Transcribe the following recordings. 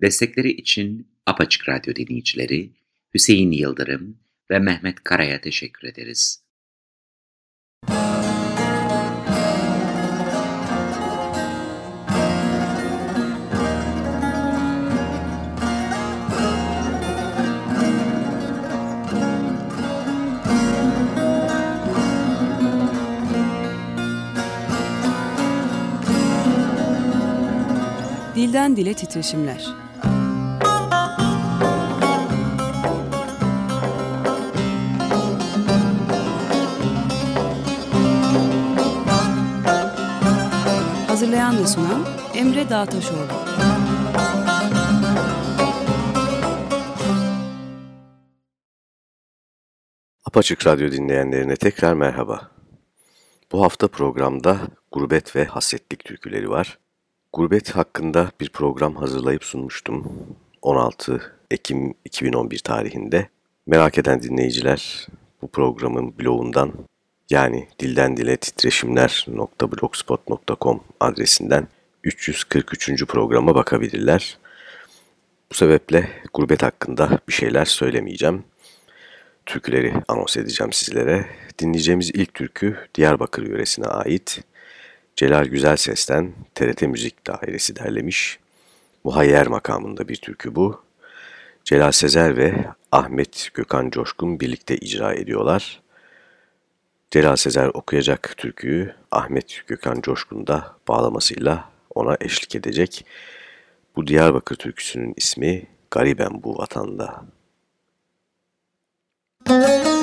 Destekleri için Apaçık Radyo dinleyicileri Hüseyin Yıldırım ve Mehmet Kara'ya teşekkür ederiz. Dilden Dile Titreşimler Hazırlayan ve sunan Emre Dağtaşoğlu Apaçık Radyo dinleyenlerine tekrar merhaba. Bu hafta programda gurbet ve hasretlik türküleri var. Gurbet hakkında bir program hazırlayıp sunmuştum 16 Ekim 2011 tarihinde. Merak eden dinleyiciler bu programın blogundan yani dilden dile titreşimler.blogspot.com adresinden 343. programa bakabilirler. Bu sebeple gurbet hakkında bir şeyler söylemeyeceğim. Türküleri anons edeceğim sizlere. Dinleyeceğimiz ilk türkü Diyarbakır yöresine ait. Celal Güzel Ses'ten TRT Müzik Dairesi derlemiş. Muhayyer makamında bir türkü bu. Celal Sezer ve Ahmet Gökhan Coşkun birlikte icra ediyorlar. Celal Sezer okuyacak türküyü Ahmet Gökhan Coşkun da bağlamasıyla ona eşlik edecek. Bu Diyarbakır türküsünün ismi Gariben Bu Vatanda. Müzik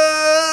Ah.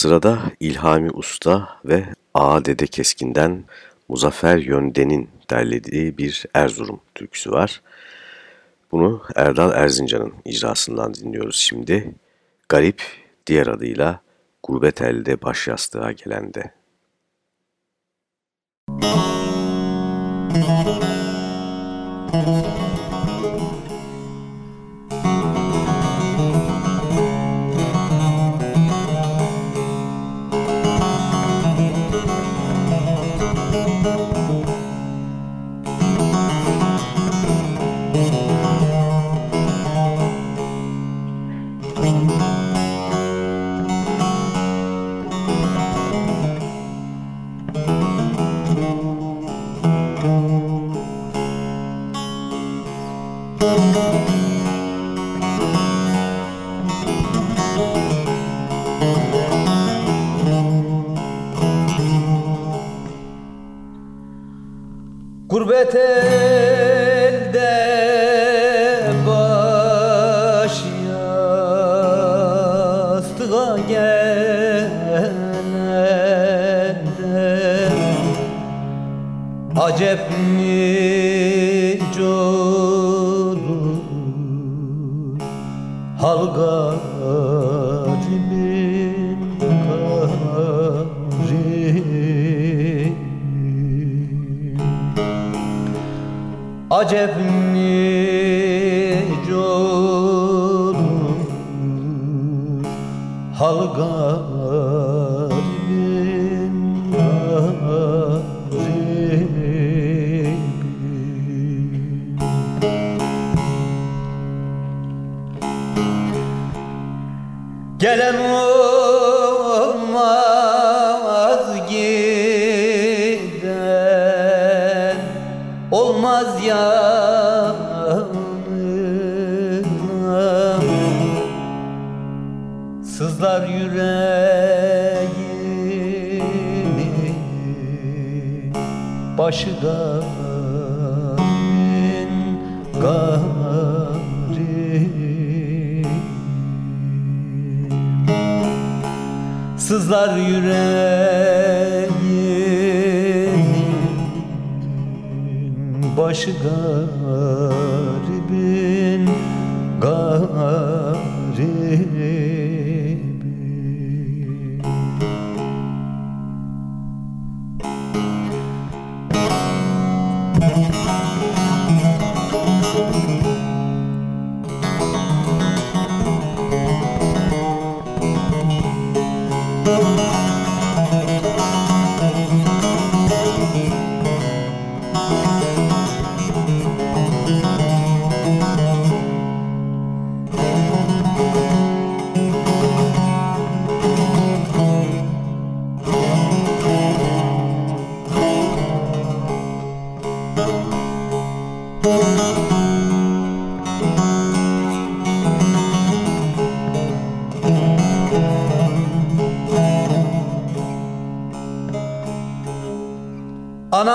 Sırada İlhami Usta ve A. Dede Keskin'den Muzaffer Yönden'in derlediği bir Erzurum türküsü var. Bunu Erdal Erzincan'ın icrasından dinliyoruz şimdi. Garip, diğer adıyla Gurbet Elde Baş Yastığa Gelende. Müzik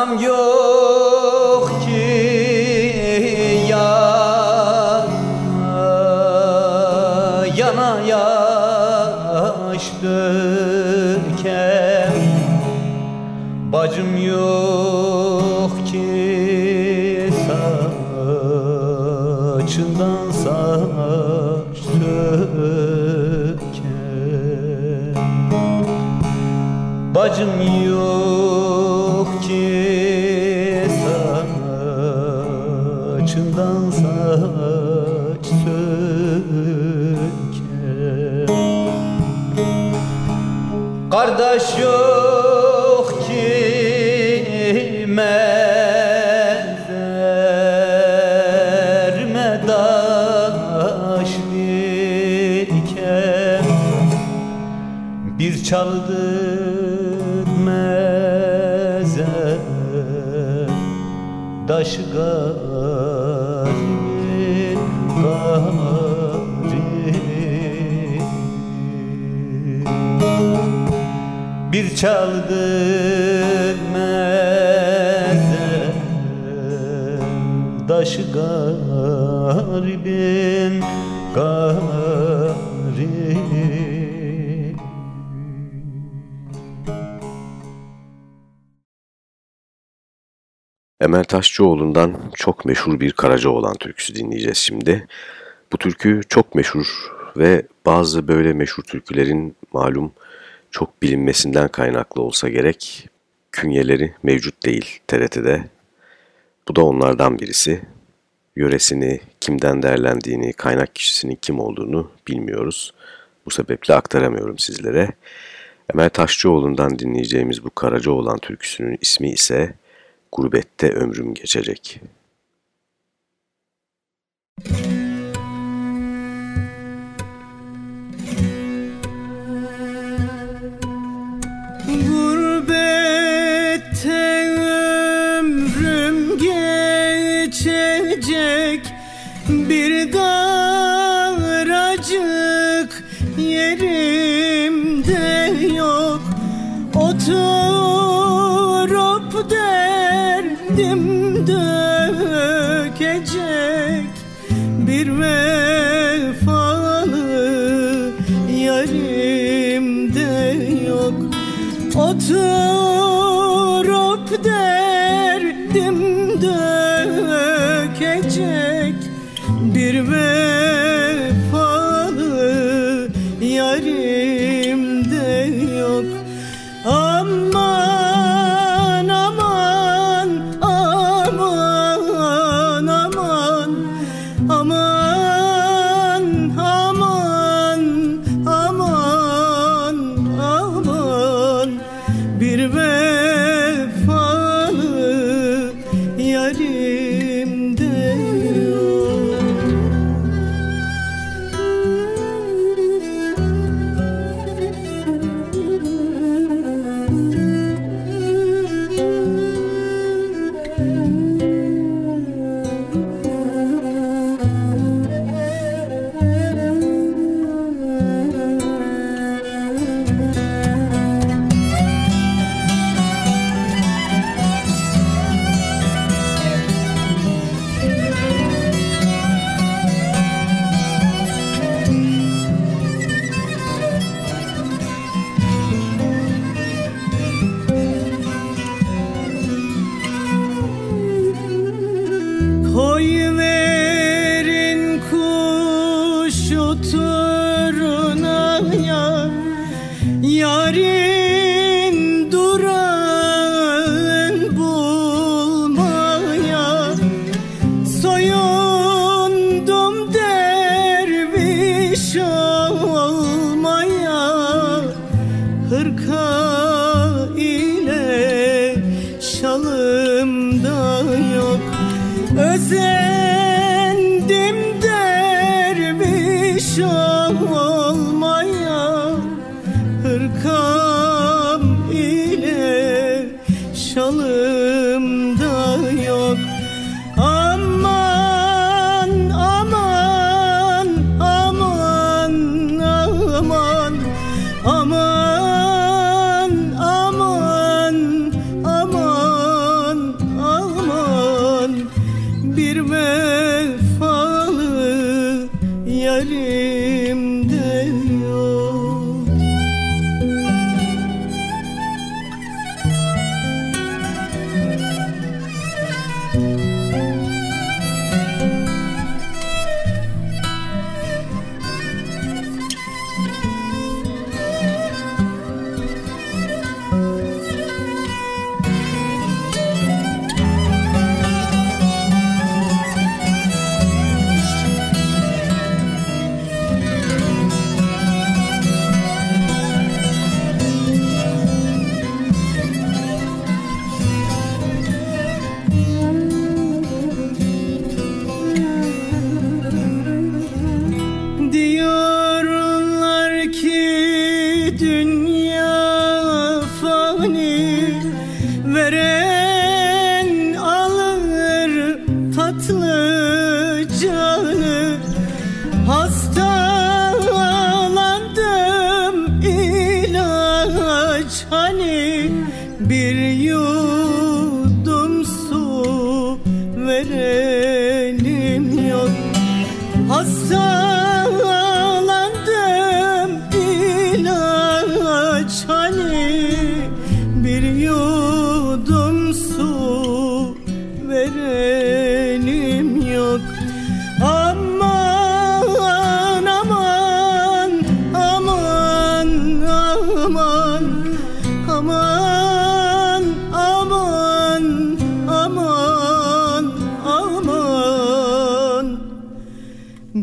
Anam yok bir çaldır mezer Daşı garibin garip Emel Taşçıoğlu'ndan çok meşhur bir Karacaoğlan türküsü dinleyeceğiz şimdi. Bu türkü çok meşhur ve bazı böyle meşhur türkülerin malum çok bilinmesinden kaynaklı olsa gerek künyeleri mevcut değil TRT'de. Bu da onlardan birisi. Yöresini, kimden derlendiğini, kaynak kişisinin kim olduğunu bilmiyoruz. Bu sebeple aktaramıyorum sizlere. Emel Taşçıoğlu'ndan dinleyeceğimiz bu Karacaoğlan türküsünün ismi ise Gurbette Ömrüm Geçecek. Gurbette Oturup derdim dökecek Bir vefalı yarimde yok. Oturup derdim dökecek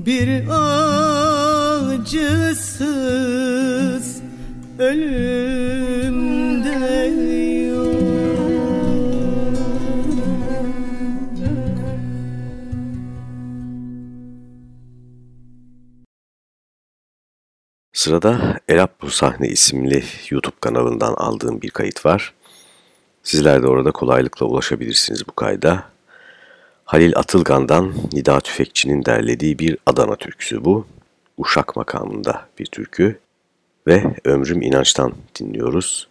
bir acısız ölümde Sırada Elap bu sahne isimli YouTube kanalından aldığım bir kayıt var. Sizler de orada kolaylıkla ulaşabilirsiniz bu kayda. Halil Atılgan'dan Nida Tüfekçi'nin derlediği bir Adana türküsü bu. Uşak makamında bir türkü ve Ömrüm İnanç'tan dinliyoruz.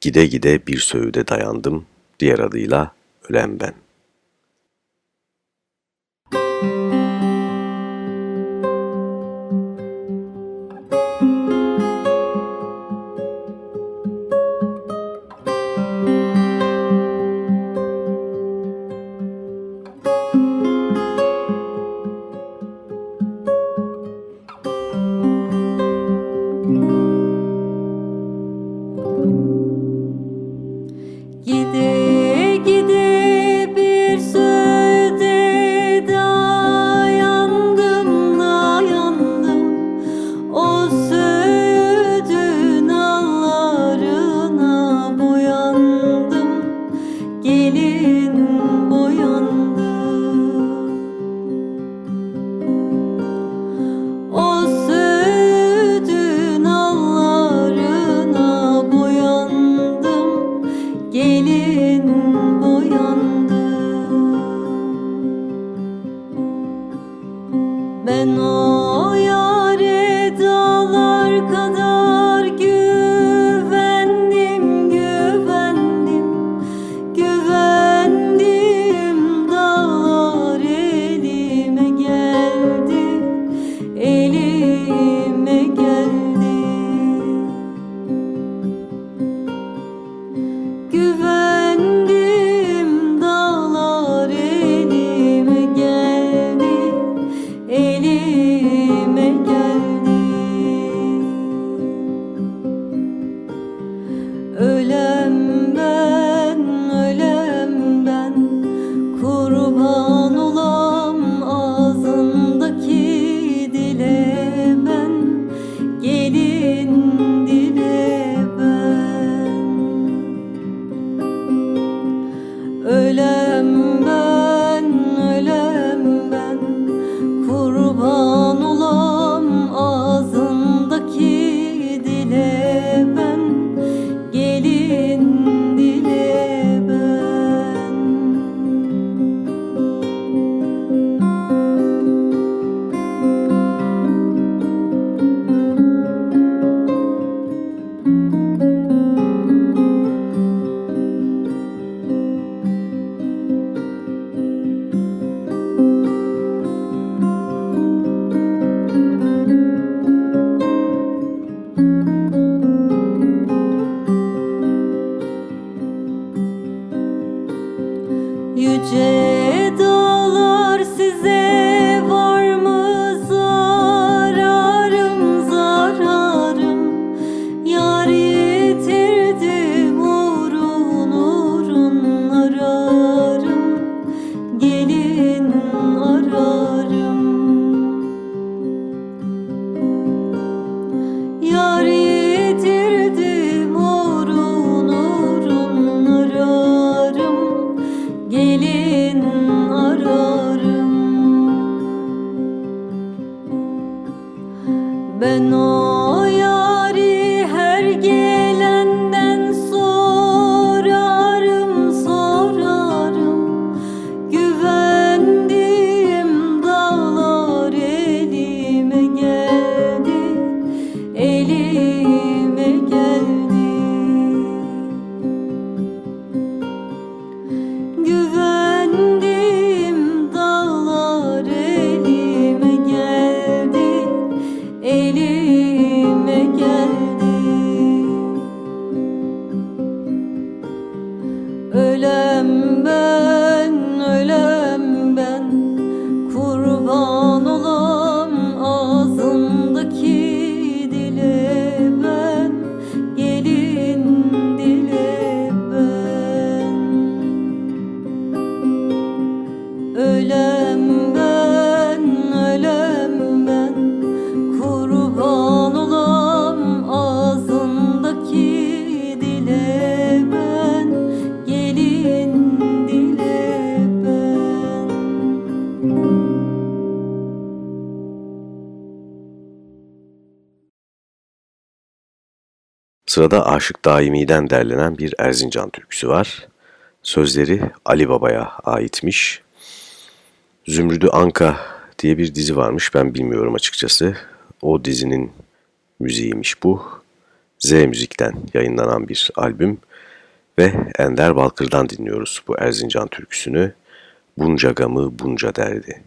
Gide gide bir söğüde dayandım, diğer adıyla Ölen Ben. Sırada Aşık Daimi'den derlenen bir Erzincan türküsü var. Sözleri Ali Baba'ya aitmiş. Zümrüdü Anka diye bir dizi varmış ben bilmiyorum açıkçası. O dizinin müziğiymiş bu. Z Müzik'ten yayınlanan bir albüm ve Ender Balkır'dan dinliyoruz bu Erzincan türküsünü. Bunca gamı bunca derdi.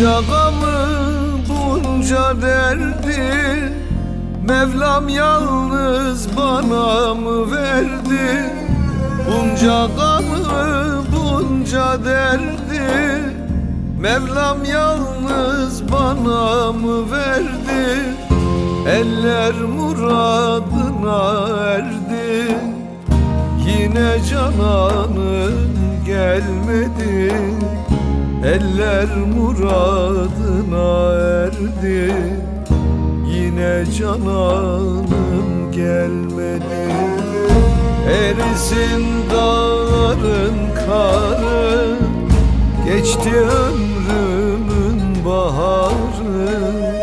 Bunca gamı bunca derdi Mevlam yalnız bana mı verdi? Bunca gamı bunca derdi Mevlam yalnız bana mı verdi? Eller muradına erdi Yine cananın gelmedi Eller muradına erdi. Yine cananım gelmedi. Erisin dağların karı. Geçti ömrümün baharı.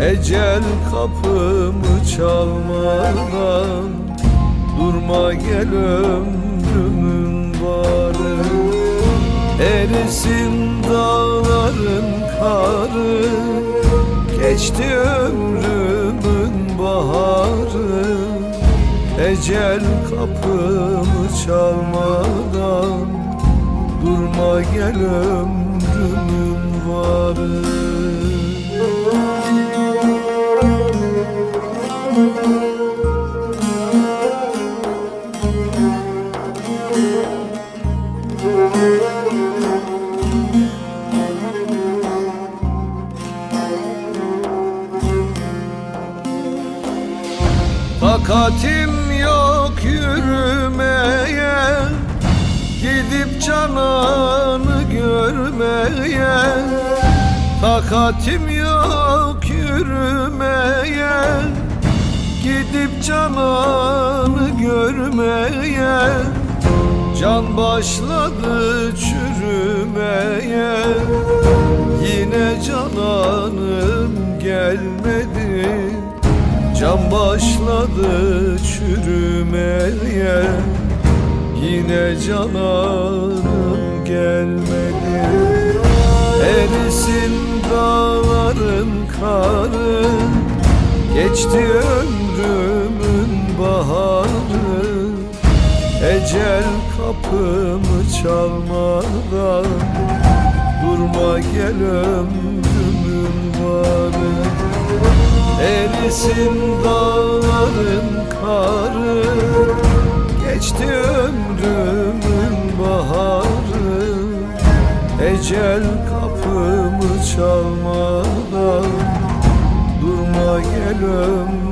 Ecel kapımı çalmadan Durma gel ömrümün Erisin dağların karı? Geçti ömrümün baharı. Ecel kapımı çalmadan Durma gel ömrümün varı görmeye Takatim yok yürümeye. Gidip cananı görmeye Can başladı çürümeye. Yine cananım gelmedi Can başladı çürümeye. Yine cananım gelmedi Erisin dağların karı Geçti ömrümün baharı. Ecel kapımı çalmadan Durma gel ömrümün varı. Erisin dağların karı Geçti ömrümün baharı Ecel kapımı çalmadan Durma gel ömrümün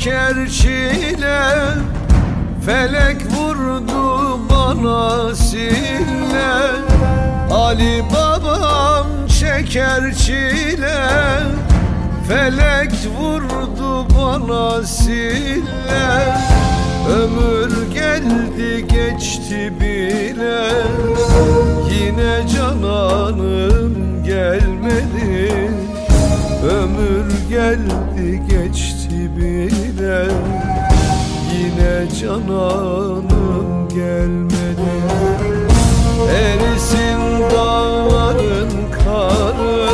çeker çile Felek vurdu bana sille. Ali babam çeker çile Felek vurdu bana sille. Ömür geldi geçti bile. Yine cananım gelmedi. Ömür geldi geçti bile Yine cananım gelmedi. Erisin dağların karı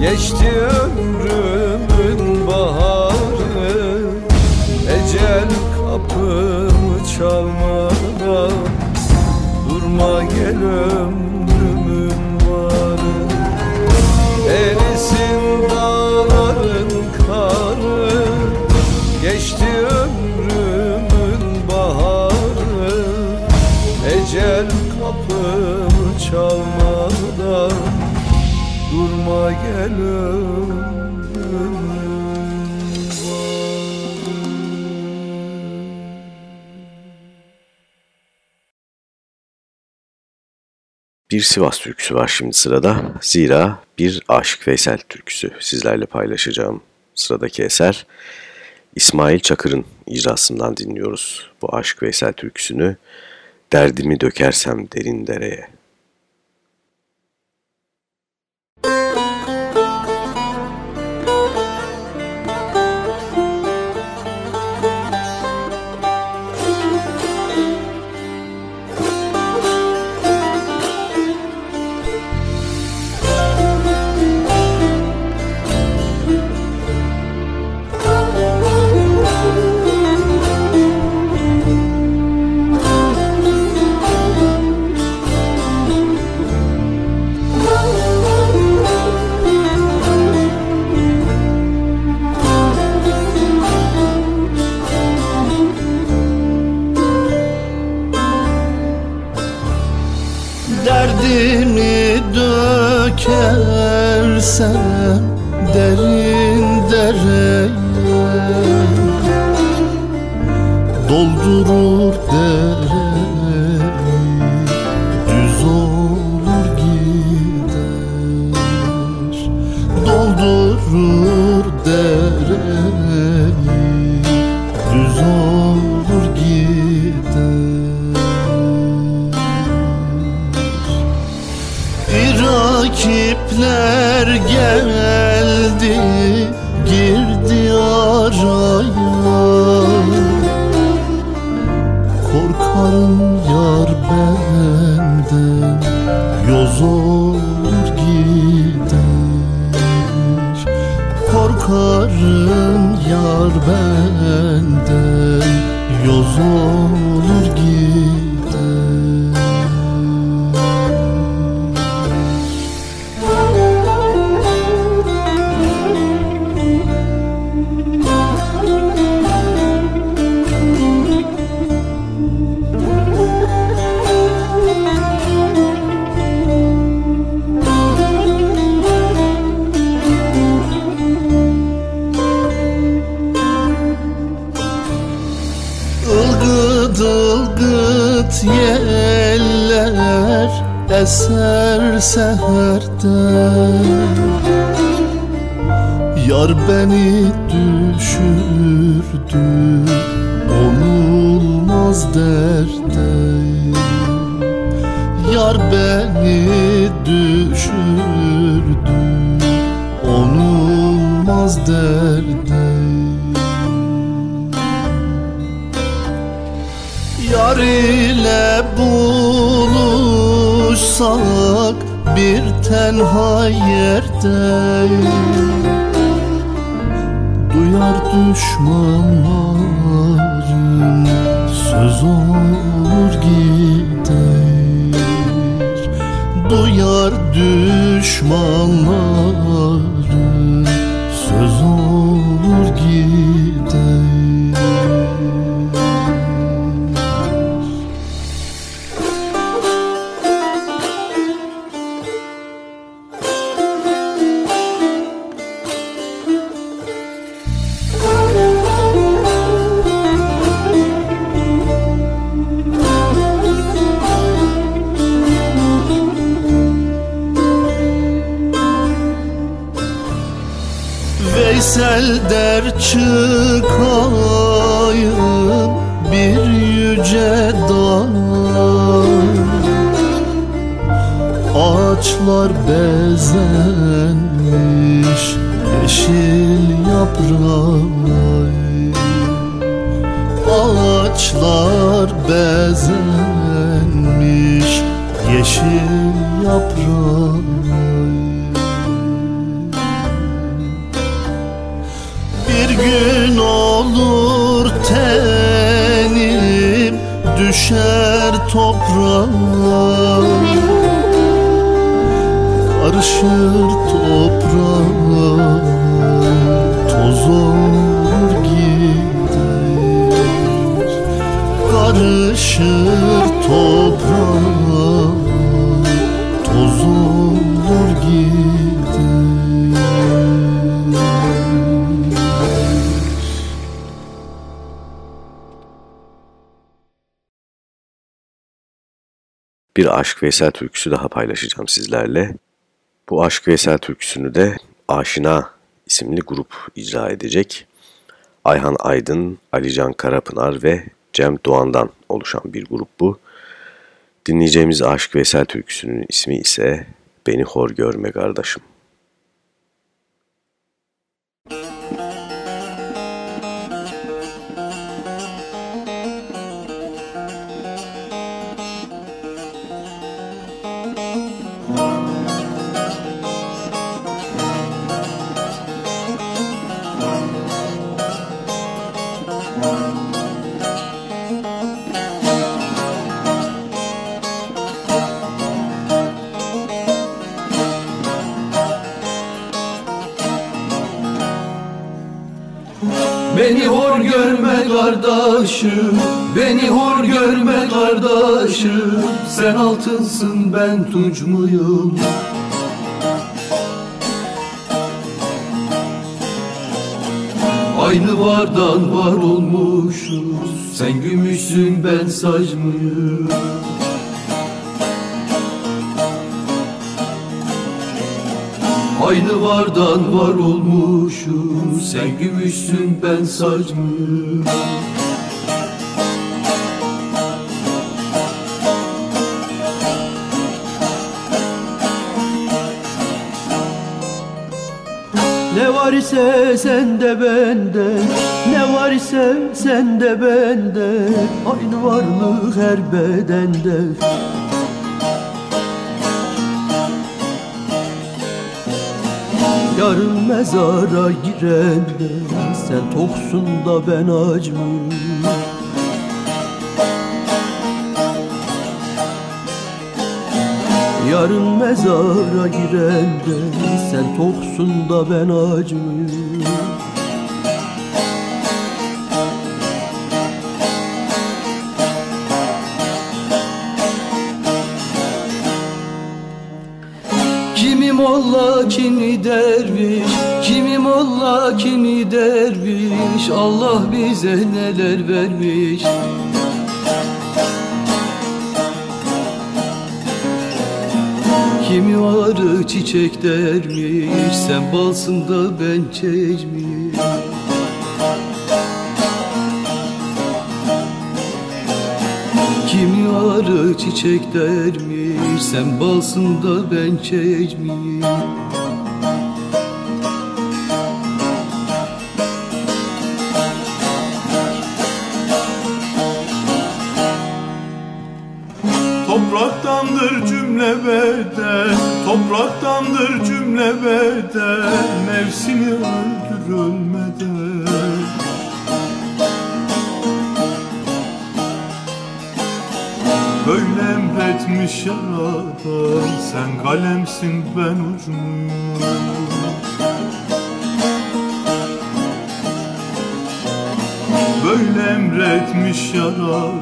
Geçti ömrümün baharı. Ecel kapımı çalmadan Durma gel ömrümün Bir Sivas türküsü var şimdi sırada. Zira bir Aşık Veysel türküsü sizlerle paylaşacağım. Sıradaki eser İsmail Çakır'ın icrasından dinliyoruz. Bu Aşık Veysel türküsünü Derdimi dökersem derin dereye. Derde Yar ile buluşsak bir tenha yerde. Duyar düşmanlarım söz olur gider. Duyar düşmanlarım çıkayım bir yüce dağa Ağaçlar bezenmiş yeşil yaprağı düşer toprağa Karışır toprağa toz olur gider. Karışır toprağa toz olur Aşk Veysel türküsü daha paylaşacağım sizlerle. Bu Aşk Veysel türküsünü de Aşina isimli grup icra edecek. Ayhan Aydın, Alican Karapınar ve Cem Doğan'dan oluşan bir grup bu. Dinleyeceğimiz Aşk Veysel türküsünün ismi ise Beni Hor Görme Kardeşim. Kardeşim. Beni hor görme kardeşim. Sen altınsın ben tunç muyum Aynı vardan var olmuşuz Sen gümüşsün ben saç mıyım? Aynı vardan var olmuşuz Sen gümüşsün ben saç Ne var ise sende bende Ne var ise sende bende Aynı varlık her bedende. Yarın mezara girende Sen toksun da ben aç Yarın mezara girende Sen toksun da ben aç mıyım? Kimi molla kimi derviş Kimi molla kimi derviş Allah bize neler vermiş Kimi arı çiçek dermiş Sen balsın da ben çeşmiş Kimi arı çiçek dermiş Sen balsın da ben çeşmiş Topraktandır cümle beden Topraktandır cümle beden Nefsini öldür ölmeden Böyle emretmiş yaradan Sen kalemsin ben ucum Böyle emretmiş yaradan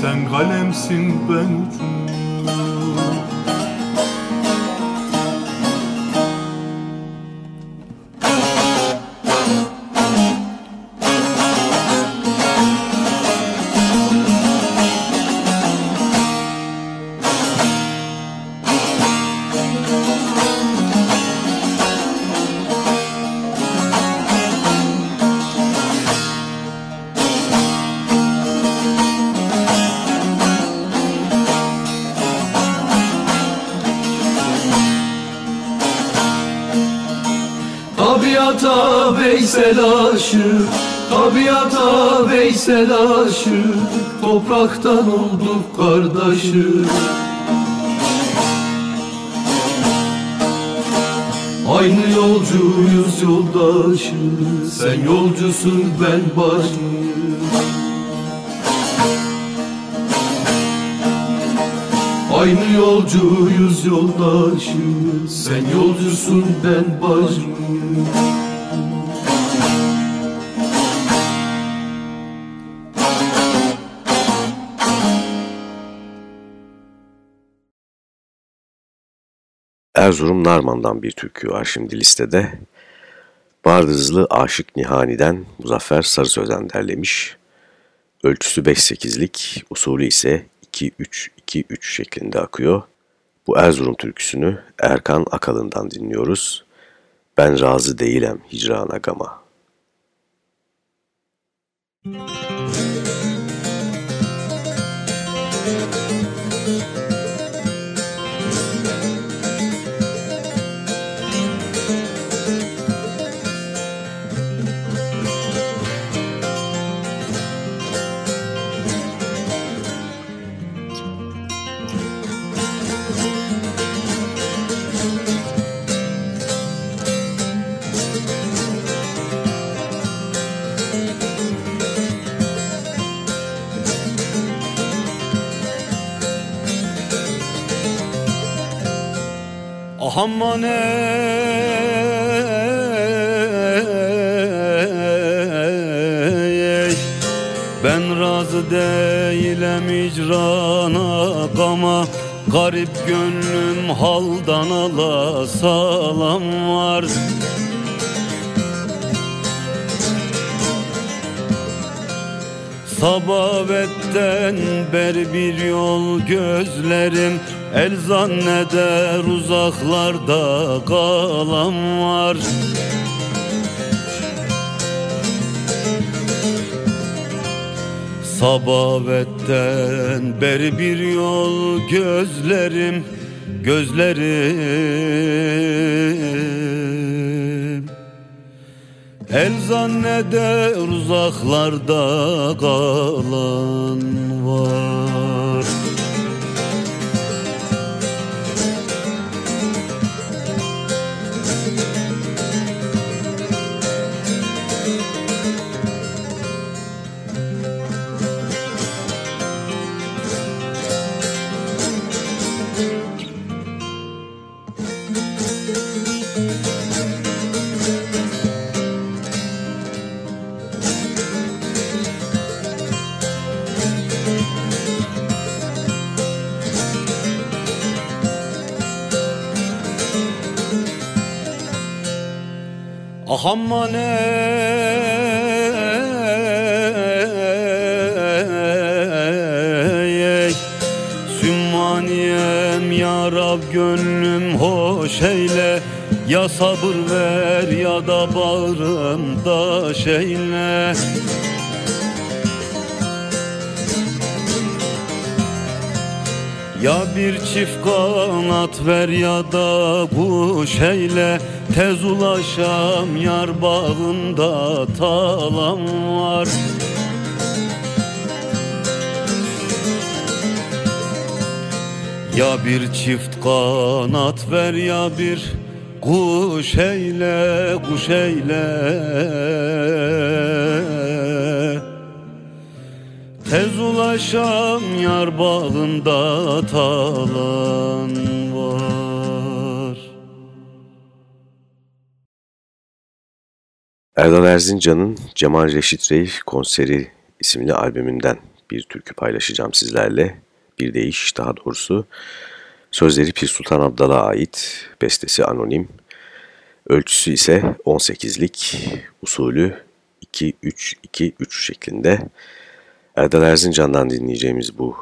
Sen kalemsin ben ucum aşık Tabiata Veysel aşık Topraktan olduk kardeşim Aynı yolcuyuz yoldaşım Sen yolcusun ben başım. Aynı yolcuyuz yoldaşım Sen yolcusun ben başım Erzurum Narman'dan bir türkü var şimdi listede. Bardızlı Aşık Nihani'den Muzaffer Sarı Sözen derlemiş. Ölçüsü 5-8'lik, usulü ise 2-3-2. 2-3 şeklinde akıyor. Bu Erzurum türküsünü Erkan Akalın'dan dinliyoruz. Ben razı değilim hicrana gama. Müzik Aman ey. Ben razı değilim icrana gama Garip gönlüm haldan ala salam var. Sabavetten beri bir yol gözlerim El zanneder uzaklarda kalan var. Sabavetten beri bir yol gözlerim Gözlerim. El zanneder uzaklarda kalan var Aman ey Sümmaniyem ya Rab gönlüm hoş eyle. Ya sabır ver ya da bağrımda şeyle Ya bir çift kanat ver ya da kuş eyle Tez ulaşam yar bağında talam var. Ya bir çift kanat ver ya bir kuş eyle kuş eyle. Tez ulaşam yar bağında talan var Erdal Erzincan'ın Cemal Reşit Rey konseri isimli albümünden bir türkü paylaşacağım sizlerle. Bir deyiş daha doğrusu. Sözleri Pir Sultan Abdal'a ait, bestesi anonim. Ölçüsü ise 18'lik, usulü 2-3-2-3 şeklinde. Erdal Erzincan'dan dinleyeceğimiz bu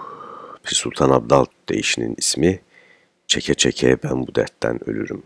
Pir Sultan Abdal değişinin ismi Çeke Çeke Ben Bu Dertten Ölürüm.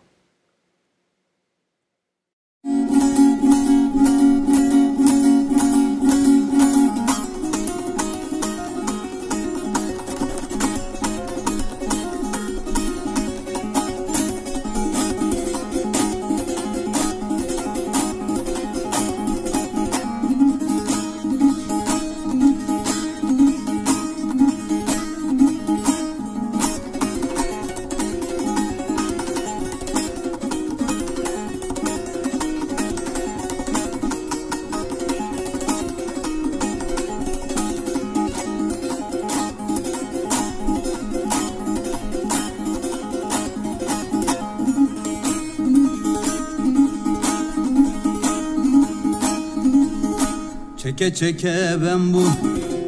Çeke ben bu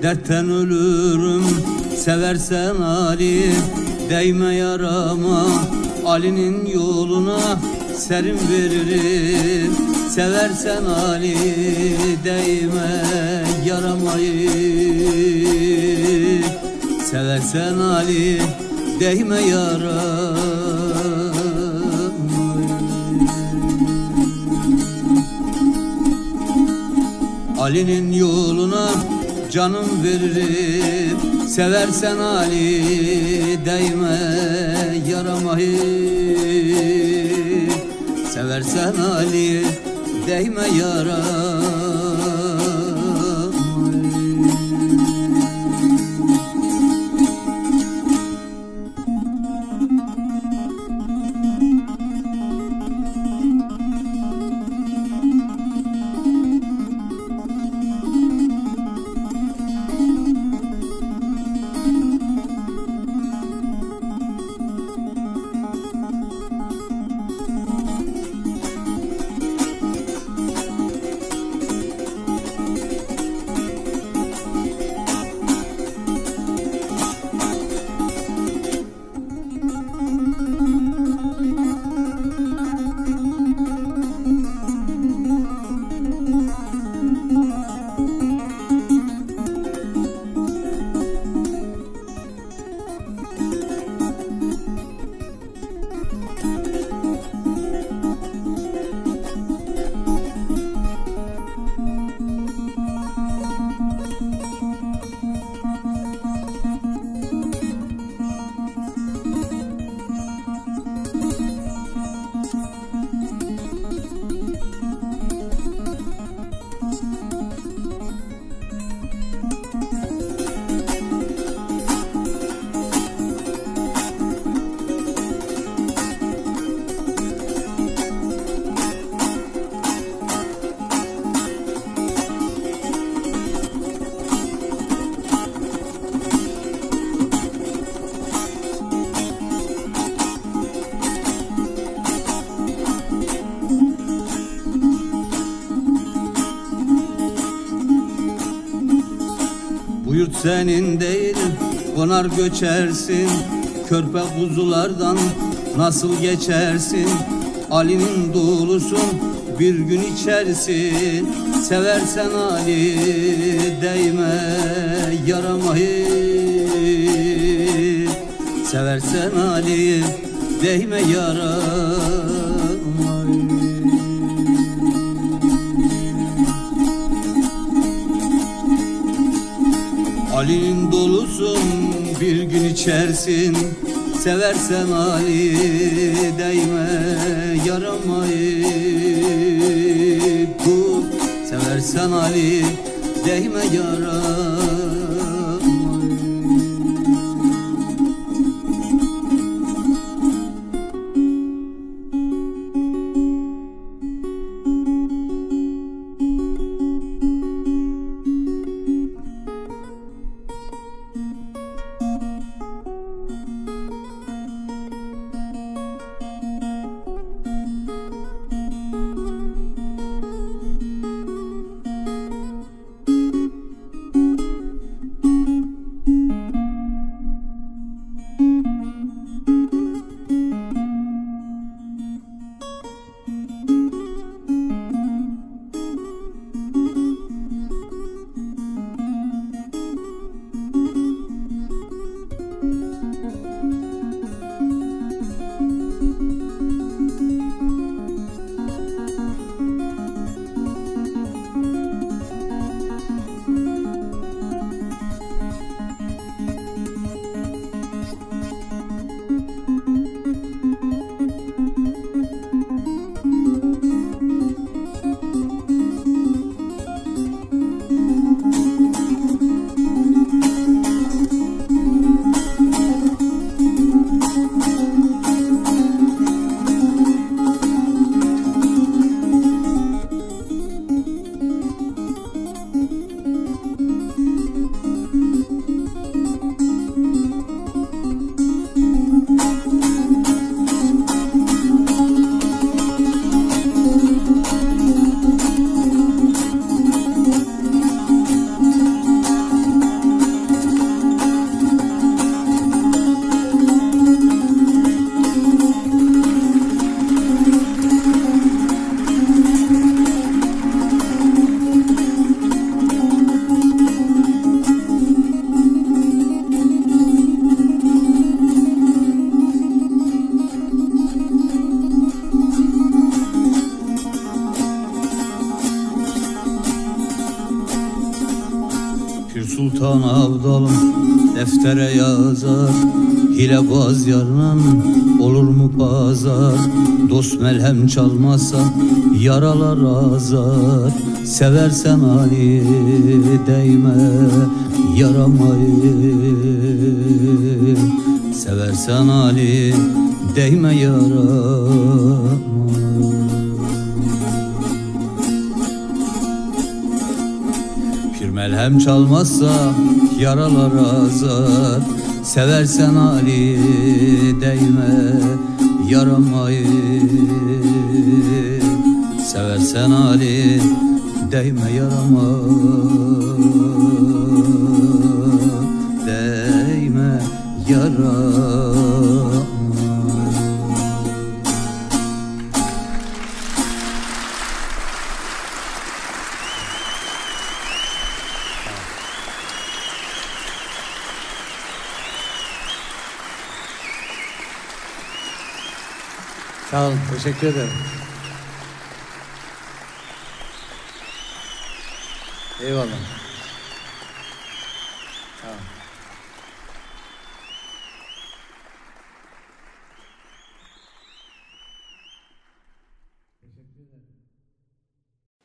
dertten ölürüm. Seversen Ali değme yarama. Ali'nin yoluna serin veririm Seversen Ali değme yaramayı. Seversen Ali değme yara Ali'nin yoluna canım veririm Seversen Ali değme yarama Seversen Ali değme yarama senin değil Konar göçersin. Körpe kuzulardan nasıl geçersin? Ali'nin dolusun bir gün içersin. Seversen Ali değme yaramayı. Seversen Ali değme yaramayı içersin. Seversen Ali değme yaramayı. Bu seversen Ali değme yaramayı deftere yazar. Hilebaz yarınan olur mu pazar? Dost melhem çalmazsa yaralar azar. Seversen Ali değme yaramayı. Seversen Ali değme yarama Melhem çalmazsa yaralar azar. Seversen Ali değme yaramayı. Seversen Ali değme yarama teşekkür ederim. Eyvallah. Olun.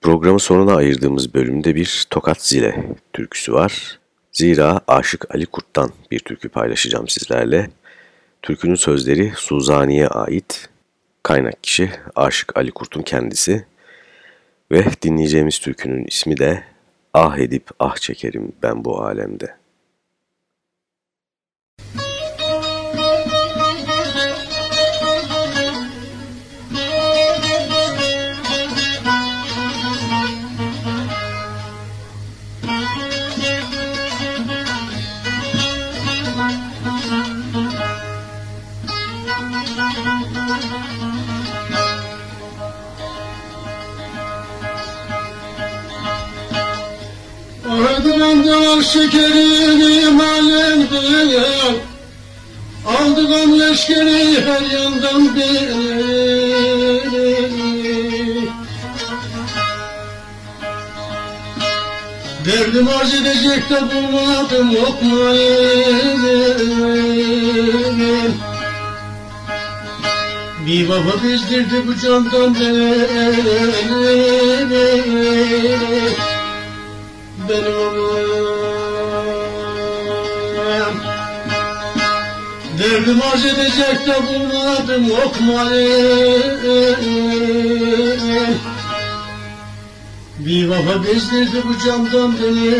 Programın sonuna ayırdığımız bölümde bir Tokat Zile türküsü var. Zira Aşık Ali Kurt'tan bir türkü paylaşacağım sizlerle. Türkünün sözleri Suzani'ye ait. Kaynak kişi Aşık Ali Kurt'un kendisi. Ve dinleyeceğimiz türkünün ismi de Ah edip ah çekerim ben bu alemde. Ardıdan şekerim alemden Aldıgan leşkeri her yandan beni Derdim arz edecek de bulmadım okmayın Bir baba bezdirdi bu candan beni benim. Derdim arz edecek de bulmadım okmayın Bir vafa bezdirdi bu camdan beni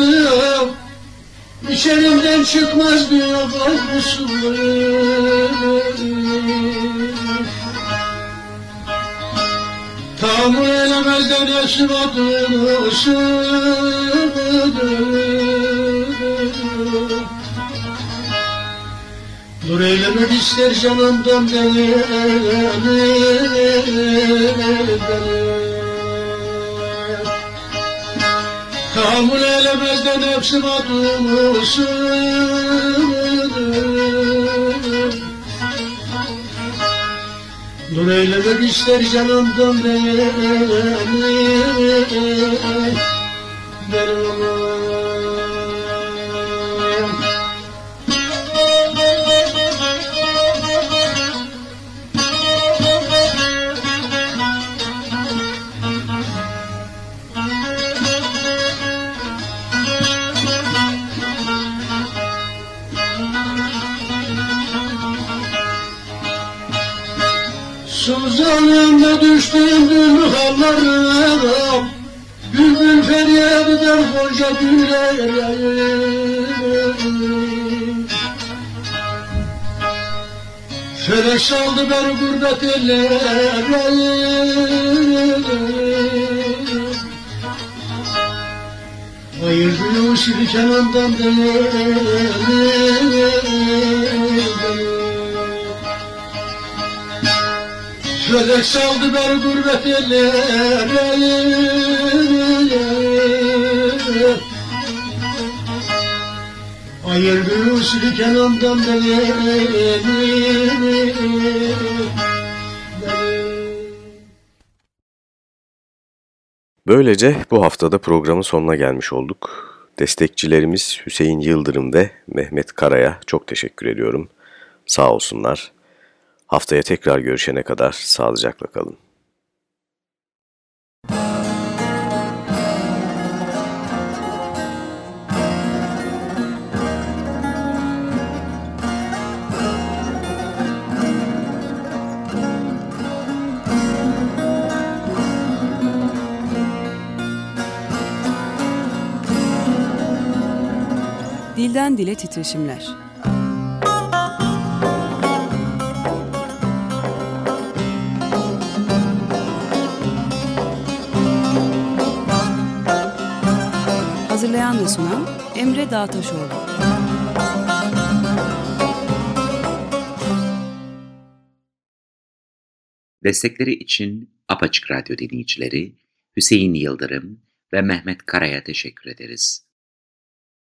halısım İçerimden çıkmaz diyor korkusun Tahammül elemezden yaşım adını Dur eylemek ister canımdan beni, beni. Tahammül eylemezden nefsim adımısın Dur eylemek ister canımdan beni. Benim gonca güler Felek saldı beni gurbet ellere Ayırdı usulü Kenan'dan beni Felek saldı beni gurbet ellere Ayırdı usulü beni Böylece bu haftada programın sonuna gelmiş olduk. Destekçilerimiz Hüseyin Yıldırım ve Mehmet Kara'ya çok teşekkür ediyorum. Sağ olsunlar. Haftaya tekrar görüşene kadar sağlıcakla kalın. Dilden dile titreşimler. Hazırlayan ve sunan Emre Dağtaşoğlu. Destekleri için Apaçık Radyo dinleyicileri Hüseyin Yıldırım ve Mehmet Kara'ya teşekkür ederiz.